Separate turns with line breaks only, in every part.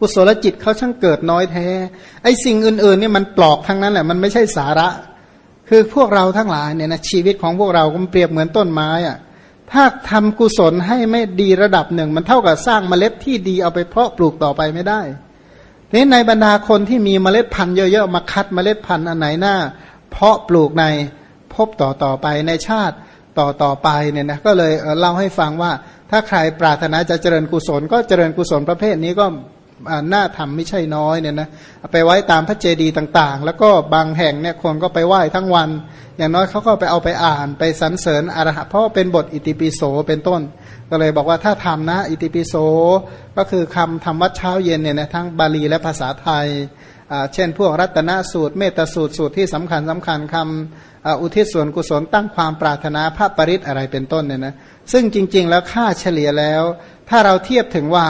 กุศลจิตเขาช่างเกิดน้อยแท้ ไอ้สิ่งอื่นๆเนี่ยมันปลอกทั้งนั้นแหละมันไม่ใช่สาระ คือพวกเราทั้งหลายเนี่ยนะชีวิตของพวกเราก็เปรียบเหมือนต้นไม้อะ่ะถ้าทำกุศลให้ไม่ดีระดับหนึ่ง มันเท่ากับสร้างเมล็ดที่ดีเอาไปเพาะปลูกต่อไปไม่ได้นี่ในบรรดาคนที่มีเมล็ดพันธุ์เยอะๆมาคัดเมล็ดพันธุ์อันไหนหน้า เพาะปลูกในพบต่อต่อไปในชาติต่อต่อไปเนี่ยนะก็เลยเล่าให้ฟังว่า ถ้าใครปรารถนาจะเจริญกุศล ก็เจริญกุศลประเภทนี้ก็ หน่าทำไม่ใช่น้อยเนี่ยนะไปไว้ตามพระเจดีย์ต่างๆ แล้วก็บางแห่งเนี่ยคนก็ไปไหว้ทั้งวัน อย่างน้อยเขาก็ไปเอาไปอ่านไปสรรเสริญอรหัตเพราะเป็นบทอิติปิโสเป็นต้น ก็เลยบอกว่าถ้าทำนะ อิติปิโสก็คือคำทำวัดเช้าเย็นเนี่ยนะทั้งบาลีและภาษาไทยเช่น พวกรัตนสูตร เมตสูตรสูตรที่สำคัญสำคัญคำอุทิศส่วนกุศลตั้งความปรารถนาพระปริศอะไรเป็นต้นเนี่ยนะซึ่งจริง ๆ แล้วค่าเฉลี่ยแล้ว ถ้าเราเทียบถึงว่า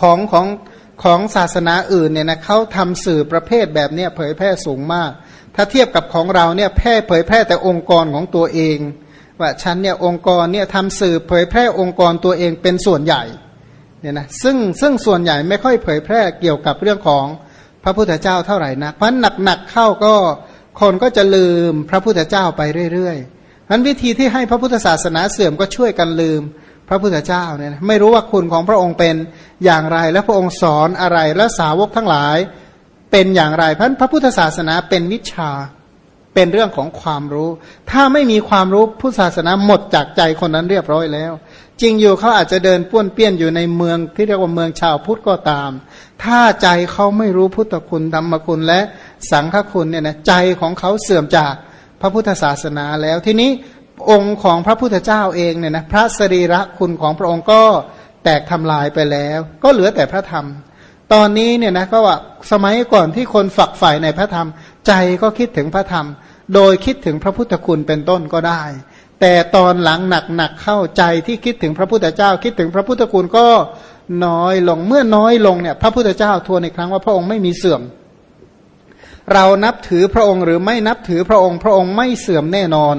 ของของของศาสนาอื่นเนี่ยนะเขาทำสื่อประเภทแบบเนี้ยเผยแพร่สูงมาก ถ้าเทียบกับของเราเนี่ยแพร่เผยแพร่แต่องค์กรของตัวเอง ว่าฉันเนี่ยองค์กรเนี่ยทำสื่อเผยแพร่องค์กรตัวเองเป็นส่วนใหญ่เนี่ยนะซึ่งซึ่งส่วนใหญ่ไม่ค่อยเผยแพร่เกี่ยวกับเรื่องของพระพุทธเจ้าเท่าไหร่นะเพราะหนักๆเข้าก็คนก็จะลืมพระพุทธเจ้าไปเรื่อยๆนั้นวิธีที่ให้พระพุทธศาสนาเสื่อมก็ช่วยกันลืม ระพุทธเจ้าเนี่ยไม่รู้ว่าคุณของพระองค์เป็นอย่างไร และพระองค์สอนอะไรและสาวกทั้งหลายเป็นอย่างไรพราะพระพุทธศาสนาเป็นวิชาเป็นเรื่องของความรู้ ถ้าไม่มีความรู้พุทธศาสนาหมดจากใจคนนั้นเรียบร้อยแล้ว จริงอยู่เขาอาจจะเดินป้วนเปี้ยนอยู่ในเมืองที่เรียกว่าเมืองชาวพุทธก็ตาม ถ้าใจเขาไม่รู้พุทธคุณธรรมคุณและสังฆคุณเนี่ยนะใจของเขาเสื่อมจากพระพุทธศาสนาแล้วทีนี้ องค์ของพระพุทธเจ้าเองเนี่ยนะพระสรีระคุณของพระองค์ก็แตกทำลายไปแล้ว ก็เหลือแต่พระธรรม ตอนนี้เนี่ยนะก็ว่าสมัยก่อนที่คนฝักใฝ่ในพระธรรม ใจก็คิดถึงพระธรรม โดยคิดถึงพระพุทธคุณเป็นต้นก็ได้ แต่ตอนหลังหนักหนักเข้าใจที่คิดถึงพระพุทธเจ้า คิดถึงพระพุทธคุณก็น้อยลงเมื่อน้อยลงเนี่ยพระพุทธเจ้าทวนในครั้งว่าพระองค์ไม่มีเสื่อม เรานับถือพระองค์หรือไม่นับถือพระองค์ พระองค์ไม่เสื่อมแน่นอน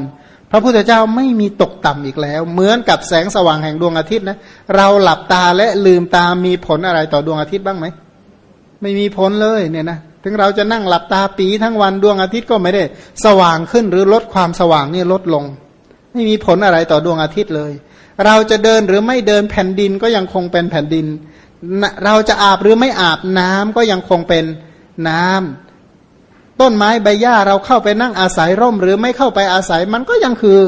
พระพุทธเจ้าไม่มีตกต่ำอีกแล้ว เหมือนกับแสงสว่างแห่งดวงอาทิตย์นะเราหลับตาและลืมตามีผลอะไรต่อดวงอาทิตย์บ้างไหมไม่มีผลเลยเนี่ยนะถึงเราจะนั่งหลับตาปีทั้งวันดวงอาทิตย์ก็ไม่ได้ สว่างขึ้นหรือลดความสว่างนี่ลดลง ไม่มีผลอะไรต่อดวงอาทิตย์เลย เราจะเดินหรือไม่เดินแผ่นดินก็ยังคงเป็นแผ่นดิน เราจะอาบหรือไม่อาบน้ำก็ยังคงเป็นน้ำ ต้นไม้ใบหญ้าเราเข้าไปนั่งอาศัยร่ม หรือไม่เข้าไปอาศัยมันก็ยังคือ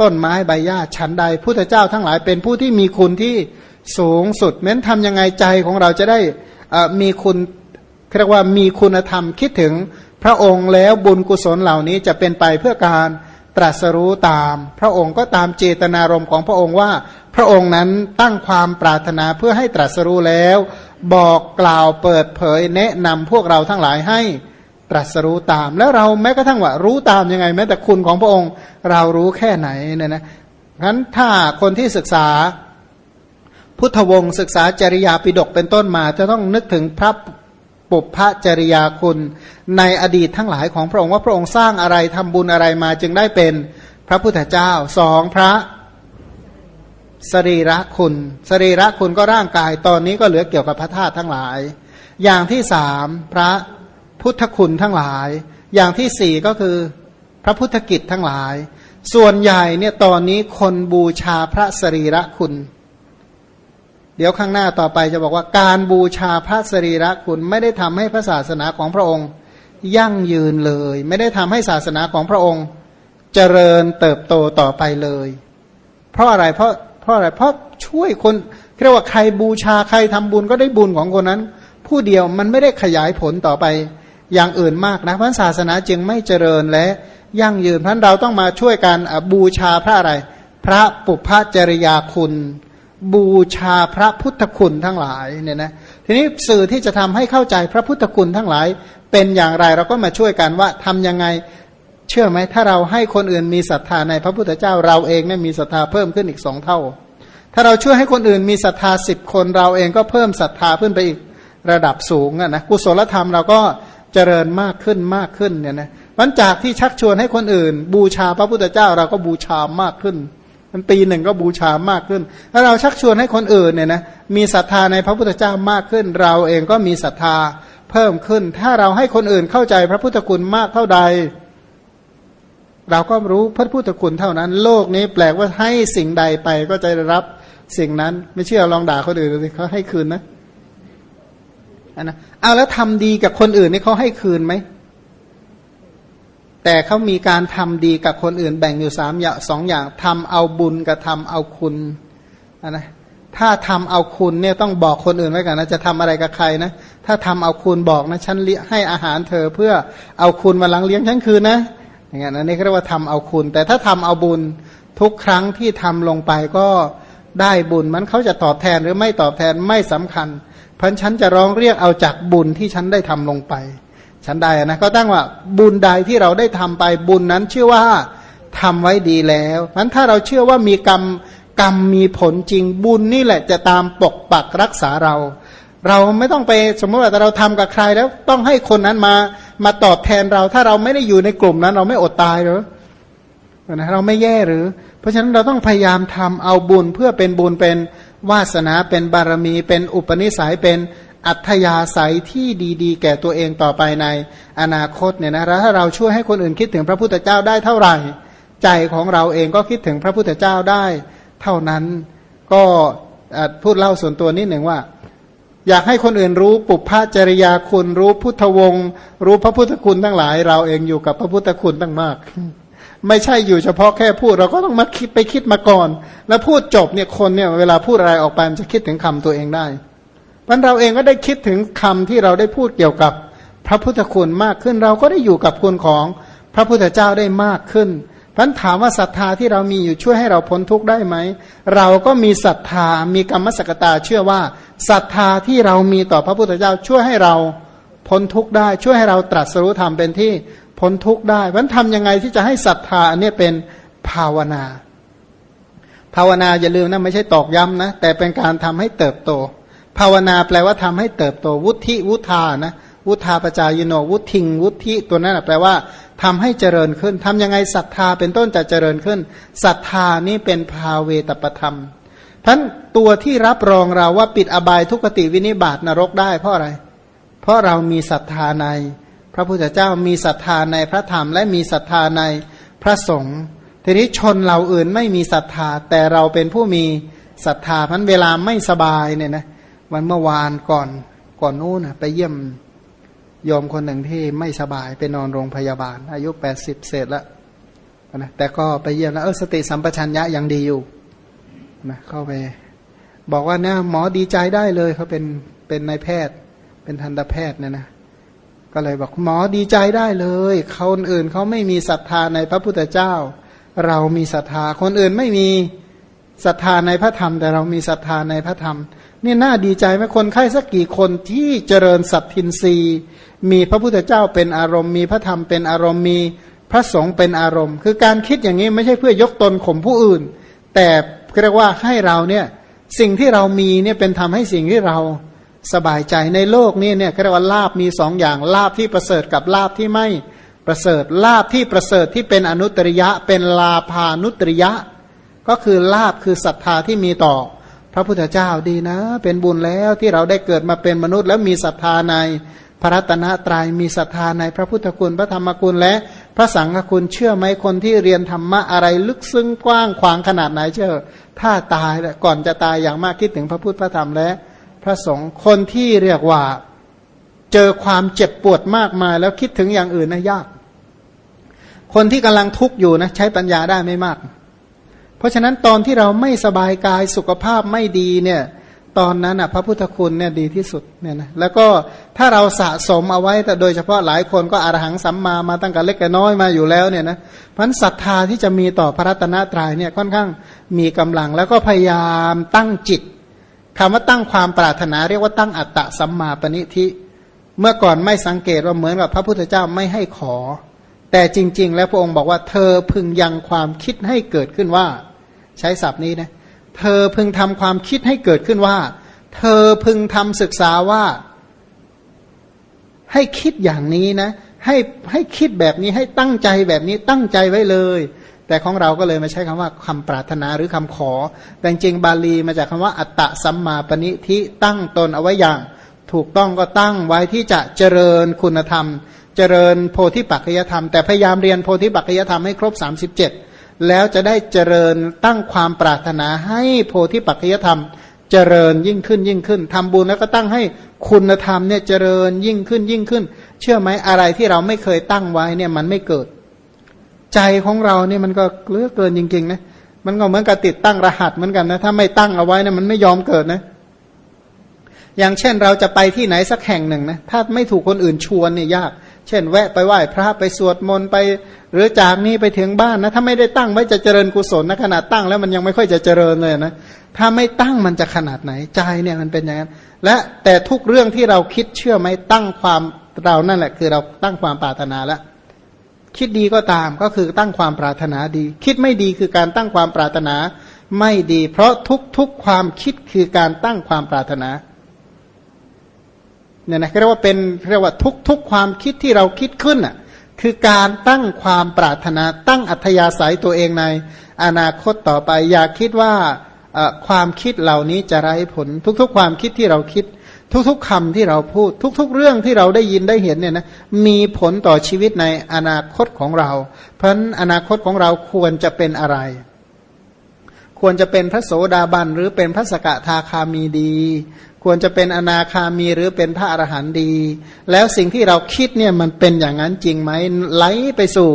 ต้นไม้ใบหญ้าชั้นใดพุทธเจ้าทั้งหลายเป็นผู้ที่มีคุณที่สูงสุดแม้นทำยังไงใจของเราจะได้มีคุณเรียกว่ามีคุณธรรมคิดถึงพระองค์แล้วบุญกุศลเหล่านี้จะเป็นไปเพื่อการตรัสรู้ตาม พระองค์ก็ตามเจตนารมณ์ของพระองค์ว่า พระองค์นั้นตั้งความปรารถนาเพื่อให้ตรัสรู้แล้ว บอกกล่าวเปิดเผยแนะนำพวกเราทั้งหลายให้ ตรัสรู้ตาม แล้วเราแม้กระทั่งว่ารู้ตามยังไง แม้แต่คุณของพระองค์ เรารู้แค่ไหนเนี่ยนะงั้นถ้าคนที่ศึกษา พุทธวงศ์ศึกษาจริยาปิดกเป็นต้นมา จะต้องนึกถึงพระปุพพจริยาคุณในอดีตทั้งหลายของพระองค์ว่าพระองค์สร้างอะไรทำบุญอะไรมาจึงได้เป็นพระพุทธเจ้าสองพระสรีระคุณสรีระคุณก็ร่างกายตอนนี้ก็เหลือเกี่ยวกับพระธาตุทั้งหลาย อย่างที่สามพระ พุทธคุณทั้งหลาย อย่างที่สี่ก็คือพระพุทธกิจทั้งหลาย ส่วนใหญ่เนี่ยตอนนี้คนบูชาพระสรีระคุณ เดี๋ยวข้างหน้าต่อไปจะบอกว่าการบูชาพระสรีระคุณไม่ได้ทำให้พระศาสนาของพระองค์ ยั่งยืนเลย ไม่ได้ทำให้ศาสนาของพระองค์ เจริญเติบโตต่อไปเลย เพราะอะไรเพราะเพราะอะไรเพราะช่วยคนเรียกว่าใครบูชาใครทำบุญก็ได้บุญของคนนั้น ผู้เดียวมันไม่ได้ขยายผลต่อไป อย่างอื่นมากนะพระศาสนาจึงไม่เจริญและยั่งยืนพราะเราต้องมาช่วยกันบูชาพระอะไร พระปุพพจริยาคุณ บูชาพระพุทธคุณทั้งหลายเนี่ยนะทีนี้สื่อที่จะทำให้เข้าใจพระพุทธคุณทั้งหลาย เป็นอย่างไรเราก็มาช่วยกันว่าทํำยังไงเชื่อไหมถ้าเราให้คนอื่นมีศรัทธาในพระพุทธเจ้าเราเองเนี่ยมีศรัทธาเพิ่มขึ้นอีกสองเท่า ถ้าเราช่วยให้คนอื่นมีศรัทธาสิบคนเราเองก็เพิ่มศรัทธาขึ้นไปอีกระดับสูงนะกุศลธรรมเราก็ เจริญมากขึ้นมากขึ้นเนี่ยนะวันจากที่ชักชวนให้คนอื่น บูชาพระพุทธเจ้าเราก็บูชามากขึ้น มันปีหนึ่งก็บูชามากขึ้น ถ้าเราชักชวนให้คนอื่นเนี่ยนะมีศรัทธาในพระพุทธเจ้ามากขึ้น เราเองก็มีศรัทธาเพิ่มขึ้น ถ้าเราให้คนอื่นเข้าใจพระพุทธคุณมากเท่าใด เราก็รู้พระพุทธคุณเท่านั้น โลกนี้แปลกว่าให้สิ่งใดไปก็จะได้รับสิ่งนั้นไม่เชื่อลองด่าคนอื่นดูสิเขาให้คืนนะ นนะเอาแล้วทำดีกับคนอื่นนี่เขาให้คืนไหม แต่เขามีการทำดีกับคนอื่น แบ่งอยู่สามอย่างสองอย่างทำเอาบุญกับทำเอาคุณนะถ้าทำเอาคุณเนี่ยต้องบอกคนอื่นไว้ก่อนนะจะทำอะไรกับใครนะ ถ้าทำเอาคุณบอกนะฉันให้อาหารเธอเพื่อเอาคุณมาลังเลี้ยงฉันคืนนะอย่างเงี้ยนะนี่เรียกว่าทำเอาคุณ แต่ถ้าทำเอาบุญทุกครั้งที่ทำลงไปก็ได้บุญมันเขาจะตอบแทนหรือไม่ตอบแทนไม่สำคัญ พราะฉันจะร้องเรียกเอาจากบุญที่ฉันได้ทำลงไป ฉันใดนะก็ตั้งว่าบุญใดที่เราได้ทำไปบุญนั้นเชื่อว่าทำไว้ดีแล้วมันถ้าเราเชื่อว่ามีกรรมกรรมมีผลจริงบุญนี่แหละจะตามปกปักรักษาเรา เราไม่ต้องไปสมมติว่าเราทำกับใครแล้วต้องให้คนนั้นมามาตอบแทนเรา ถ้าเราไม่ได้อยู่ในกลุ่มนั้น เราไม่อดตายหรือนะเราไม่แย่หรือ เพราะฉะนั้นเราต้องพยายามทำเอาบุญเพื่อเป็นบุญเป็น วาสนาเป็นบารมีเป็นอุปนิสัยเป็นอัธยาศัยที่ดีๆ แก่ตัวเองต่อไปในอนาคตเนี่ยนะถ้าเราช่วยให้คนอื่นคิดถึงพระพุทธเจ้าได้เท่าไหร่ ใจของเราเองก็คิดถึงพระพุทธเจ้าได้ เท่านั้นก็พูดเล่าส่วนตัวนิดหนึ่งว่า อยากให้คนอื่นรู้ปุพพจริยาคุณรู้พุทธวงศ์รู้พระพุทธคุณทั้งหลาย เราเองอยู่กับพระพุทธคุณตั้งมาก ไม่ใช่อยู่เฉพาะแค่พูด เราก็ต้องมาคิดไปคิดมาก่อน แล้วพูดจบเนี่ยคนเนี่ยเวลาพูดอะไรออกไปมันจะคิดถึงคำตัวเองได้พันเราเองก็ได้คิดถึงคำที่เราได้พูดเกี่ยวกับพระพุทธคุณมากขึ้น เราก็ได้อยู่กับคุณของพระพุทธเจ้าได้มากขึ้นพันถามว่าศรัทธาที่เรามีอยู่ช่วยให้เราพ้นทุกข์ได้ไหม เราก็มีศรัทธามีกรรมสกตาเชื่อว่าศรัทธาที่เรามีต่อพระพุทธเจ้าช่วยให้เราพ้นทุกข์ได้ ช่วยให้เราตรัสรู้ธรรมเป็นที่ พ้นทุกข์ได้พันทำยังไงที่จะให้ศรัทธาอันนี้เป็นภาวนา ภาวนาอย่าลืมนะไม่ใช่ตอกย้ำนะแต่เป็นการทำให้เติบโต ภาวนาแปลว่าทำให้เติบโต วุฒิวุธานะวุธาปจายโนวุทิงวุธิตัวนั้นแปลว่าทำให้เจริญขึ้นทำยังไงศรัทธาเป็นต้นจะเจริญขึ้นศรัทธานี้เป็นภาเวตประธรรมท่านตัวที่รับรองเราว่าปิดอบายทุกติวินิบาตนรกได้เพราะอะไร เพราะเรามีศรัทธาใน พระพุทธเจ้ามีศรัทธาในพระธรรม และมีศรัทธาในพระสงฆ์ทีนี้ชนเราอื่นไม่มีศรัทธา แต่เราเป็นผู้มีศรัทธาพันเวลาไม่สบายเนี่ยนะวันเมื่อวานก่อนก่อนนู้นไปเยี่ยมยอมคนหนึ่งที่ไม่สบายไปนอนโรงพยาบาล อายุแปดสิบเศษแล้วนะแต่ก็ไปเยี่ยมแล้วเออสติสัมปชัญญะยังดีอยู่นะเข้าไป บอกว่าเนี่ยหมอดีใจได้เลยเขาเป็นเป็นนายแพทย์ เป็นทันตแพทย์เนี่ยนะ ก็เลยบอกหมอดีใจได้เลยคนอื่นเขาไม่มีศรัทธาในพระพุทธเจ้า เรามีศรัทธาคนอื่นไม่มีศรัทธาในพระธรรม แต่เรามีศรัทธาในพระธรรมนี่น่าดีใจไหมคนไข้สักกี่คนที่เจริญสัตทินรีมีพระพุทธเจ้าเป็นอารมณ์ มีพระธรรมเป็นอารมณ์มีพระสงฆ์เป็นอารมณ์ คือการคิดอย่างนี้ไม่ใช่เพื่อยกตนข่มผู้อื่น แต่เรียกว่าให้เราเนี่ยสิ่งที่เรามีเนี่ยเป็นทำให้สิ่งที่เรา สบายใจในโลกนี้เนี่ยเรียกว่าลาบมีสองอย่างลาบที่ประเสริฐกับลาบที่ไม่ประเสริฐลาบที่ประเสริฐที่เป็นอนุตริยะ เป็นลาภานุตริยะ ก็คือลาบคือศรัทธาที่มีต่อ พระพุทธเจ้าดีนะ เป็นบุญแล้วที่เราได้เกิดมาเป็นมนุษย์ แล้วมีศรัทธาในพระรัตนตรยัยมีศรัทธาในพระพุทธคุณพระธรรมคุณและพระสังฆคุณเชื่อไหมคนที่เรียนธรรมะอะไรลึกซึ้งกว้างขวางขนาดไหนเชื่อถ้าตายก่อนจะตายอย่างมากคิดถึงพระพุทธพระธรรมและ พระสงฆ์คนที่เรียกว่าเจอความเจ็บปวดมากมายแล้วคิดถึงอย่างอื่นนะยาก คนที่กำลังทุกข์อยู่นะใช้ปัญญาได้ไม่มาก เพราะฉะนั้นตอนที่เราไม่สบายกายสุขภาพไม่ดีเนี่ยตอนนั้นอะพระพุทธคุณเนี่ยดีที่สุดเนี่ยนะแล้วก็ถ้าเราสะสมเอาไว้แต่โดยเฉพาะหลายคนก็อรหังสัมมามาตั้งแต่เล็กแต่น้อยมาอยู่แล้วเนี่ยนะพันศรัทธาที่จะมีต่อพระรัตนตรัยเนี่ยค่อนข้างมีกำลังแล้วก็พยายามตั้งจิต คำว่าตั้งความปรารถนาเรียกว่าตั้งอัตตะสัมมาปณิธิ เมื่อก่อนไม่สังเกตว่าเหมือนกับพระพุทธเจ้าไม่ให้ขอ แต่จริง ๆ แล้วพระองค์บอกว่าเธอพึงยังความคิดให้เกิดขึ้นว่า ใช้ศัพท์นี้นะ เธอพึงทำความคิดให้เกิดขึ้นว่า เธอพึงทำศึกษาว่า ให้คิดอย่างนี้นะ ให้ให้คิดแบบนี้ให้ตั้งใจแบบนี้ตั้งใจไว้เลย แต่ของเราก็เลยมาใช้คำว่าคำปรารถนาหรือคำขอ แต่จริงบาลีมาจากคำว่าอัตตะสัมมาปณิทิตั้งตนเอาไว้อย่าง ถูกต้องก็ตั้งไว้ที่จะเจริญคุณธรรม เจริญโพธิปัจจยธรรม แต่พยายามเรียนโพธิปัจจยธรรมให้ครบ 37 แล้วจะได้เจริญตั้งความปรารถนาให้โพธิปัจจยธรรม เจริญยิ่งขึ้นยิ่งขึ้นทำบุญแล้วก็ตั้งให้คุณธรรมเนี่ยเจริญยิ่งขึ้นยิ่งขึ้น เชื่อไหมอะไรที่เราไม่เคยตั้งไว้เนี่ยมันไม่เกิด ใจของเราเนี่ยมันก็เลือกเกินจริงๆนะมันก็เหมือนกับติดตั้งรหัสเหมือนกันนะถ้าไม่ตั้งเอาไว้นะมันไม่ยอมเกิดนะ อย่างเช่นเราจะไปที่ไหนสักแห่งหนึ่งนะถ้าไม่ถูกคนอื่นชวนเนี่ยยาก เช่น แวะไปไหว้พระไปสวดมนต์ไป หรือจากนี้ไปถึงบ้านนะถ้าไม่ได้ตั้งไว้จะเจริญกุศลนะขนาดตั้งแล้วมันยังไม่ค่อยจะเจริญเลยนะถ้าไม่ตั้งมันจะขนาดไหนใจเนี่ยมันเป็นอย่างนั้นและแต่ทุกเรื่องที่เราคิดเชื่อไหมตั้งความเรานั่นแหละ คือเราตั้งความปรารถนาแล้ว คิดดีก็ตามก็คือตั้งความปรารถนาดี คิดไม่ดีคือการตั้งความปรารถนาไม่ดี เพราะทุกทุกความคิดคือการตั้งความปรารถนาเนี่ยนะเรียกว่าเป็นเรียกว่าทุกทุกความคิดที่เราคิดขึ้นอะคือการตั้งความปรารถนาตั้งอัธยาศัยตัวเองในอนาคตต่อไป อย่าคิดว่าความคิดเหล่านี้จะไร้ผล ทุกๆ ความคิดที่เราคิด ทุกๆคำที่เราพูด ทุก ๆ เรื่องที่เราได้ยินได้เห็นเนี่ยนะมีผลต่อชีวิตในอนาคตของเรา เพราะฉะนั้นอนาคตของเราควรจะเป็นอะไร ควรจะเป็นพระโสดาบันหรือเป็นพระสกทาคามีดี ควรจะเป็นอนาคามีหรือเป็นพระอรหันต์ดี แล้วสิ่งที่เราคิดเนี่ยมันเป็นอย่างนั้นจริงไหมไหลไปสู่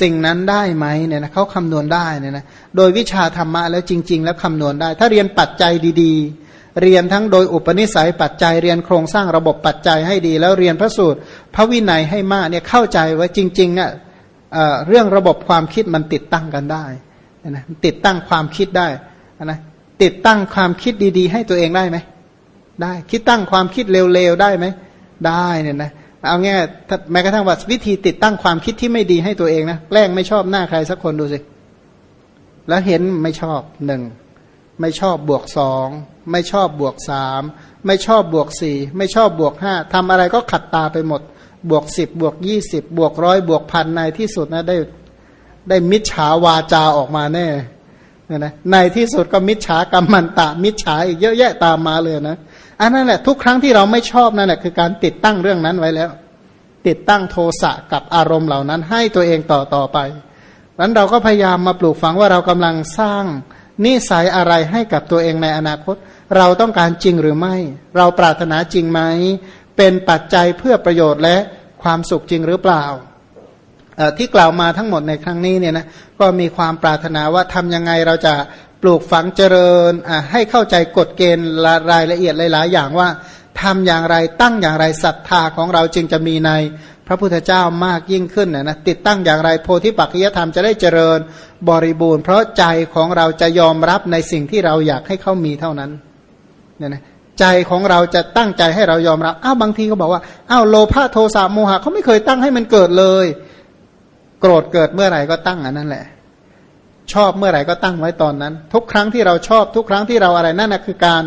สิ่งนั้นได้ไหมเนี่ยนะเขาคำนวณได้เนี่ยนะโดยวิชาธรรมะแล้วจริง ๆ แล้วคำนวณได้ ถ้าเรียนปัจจัยดี ๆ เรียนทั้งโดยอุปนิสัยปัจจัยเรียนโครงสร้างระบบปัจจัยให้ดี แล้วเรียนพระสูตร พระวินัยให้มากเนี่ยเข้าใจว่าจริงๆอะเรื่องระบบความคิดมันติดตั้งกันได้นะติดตั้งความคิดได้นะติดตั้งความคิดดี ๆ ให้ตัวเองได้ไหมได้คิดตั้งความคิดเร็วๆได้ไหมได้เนี่ยนะเอาง่ายแม้กระทั่งว่าวิธีติดตั้งความคิดที่ไม่ดีให้ตัวเองนะแกล้งไม่ชอบหน้าใครสักคนดูสิแล้วเห็นไม่ชอบหนึ่งไม่ชอบบวกสอง ไม่ชอบบวกสามไม่ชอบบวกสี่ไม่ชอบบวกห้าทำอะไรก็ขัดตาไปหมด บวกสิบบวกยี่สิบบวกร้อยบวกพันในที่สุดนะได้ได้มิจฉาวาจาออกมาแน่เนี่ยนะในที่สุดก็มิจฉากรรมันตะ มิจฉาอีกเยอะแยะตามมาเลยนะอันนั้นแหละทุกครั้งที่เราไม่ชอบนั่นแหละคือการติดตั้งเรื่องนั้นไว้แล้ว ติดตั้งโทสะกับอารมณ์เหล่านั้นให้ตัวเองต่อต่อไปนั้นเราก็พยายามมาปลูกฝังว่าเรากำลังสร้าง นิสัยอะไรให้กับตัวเองในอนาคต เราต้องการจริงหรือไม่ เราปรารถนาจริงไหม เป็นปัจจัยเพื่อประโยชน์และความสุขจริงหรือเปล่า ที่กล่าวมาทั้งหมดในครั้งนี้เนี่ยนะก็มีความปรารถนาว่าทำยังไงเราจะปลูกฝังเจริญให้เข้าใจกฎเกณฑ์รายละเอียดหลาย ๆ อย่างว่าทำอย่างไรตั้งอย่างไรศรัทธาของเราจึงจะมีใน พระพุทธเจ้ามากยิ่งขึ้นนะนะติดตั้งอย่างไรโพธิปัจจยธรรมจะได้เจริญบริบูรณ์ เพราะใจของเราจะยอมรับในสิ่งที่เราอยากให้เขามีเท่านั้นเนี่ยนะใจของเราจะตั้งใจให้เรายอมรับอ้าวบางทีก็บอกว่าอ้าวโลภะโทสะโมหะเขาไม่เคยตั้งให้มันเกิดเลย โกรธเกิดเมื่อไหร่ก็ตั้งอันนั้นแหละ ชอบเมื่อไหร่ก็ตั้งไว้ตอนนั้น ทุกครั้งที่เราชอบทุกครั้งที่เราอะไรนั่นนะคือการ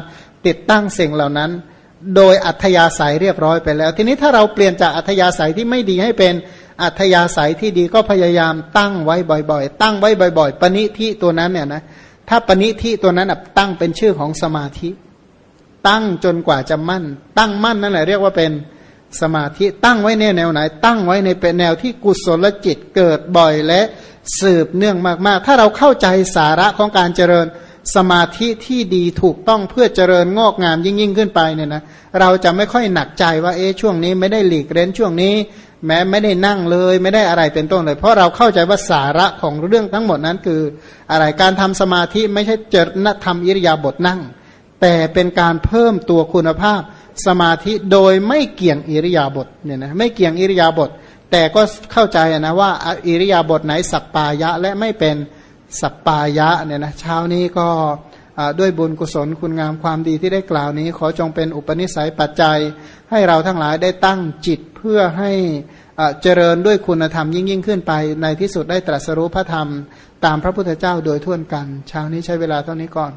ติดตั้งสิ่งเหล่านั้น โดยอัธยาศัยเรียบร้อยไปแล้ว ทีนี้ถ้าเราเปลี่ยนจากอัธยาศัยที่ไม่ดีให้เป็นอัธยาศัยที่ดีก็พยายามตั้งไว้บ่อยๆ ตั้งไว้บ่อยๆ ปณิทิตัวนั้นเนี่ยนะถ้าปณิทิตัวนั้นตั้งเป็นชื่อของสมาธิ ตั้งจนกว่าจะมั่น ตั้งมั่นนั่นแหละเรียกว่าเป็นสมาธิตั้งไว้ในแนวไหน ตั้งไว้ในเป็นแนวที่กุศลจิตเกิดบ่อยและสืบเนื่องมากๆ ถ้าเราเข้าใจสาระของการเจริญ สมาธิที่ดีถูกต้องเพื่อเจริญงอกงามยิ่งยิ่งขึ้นไปเนี่ยนะเราจะไม่ค่อยหนักใจว่าเอ๊ะช่วงนี้ไม่ได้หลีกเล่นช่วงนี้ แม้ไม่ได้นั่งเลยไม่ได้อะไรเป็นต้นเลย เพราะเราเข้าใจว่าสาระของเรื่องทั้งหมดนั้นคืออะไรการทำสมาธิไม่ใช่เจริญทำอิริยาบถนั่ง แต่เป็นการเพิ่มตัวคุณภาพสมาธิโดยไม่เกี่ยงอิริยาบถเนี่ยนะไม่เกี่ยงอิริยาบถแต่ก็เข้าใจนะว่าอิริยาบถไหนสัปปายะและไม่เป็น สัปปายะเนี่ยนะเช้านี้ก็ด้วยบุญกุศลคุณงามความดีที่ได้กล่าวนี้ ขอจงเป็นอุปนิสัยปัจจัย ให้เราทั้งหลายได้ตั้งจิตเพื่อให้เจริญด้วยคุณธรรมยิ่งยิ่งขึ้นไป ในที่สุดได้ตรัสรู้พระธรรม ตามพระพุทธเจ้าโดยทั่วกัน เช้านี้ใช้เวลาเท่านี้ก่อน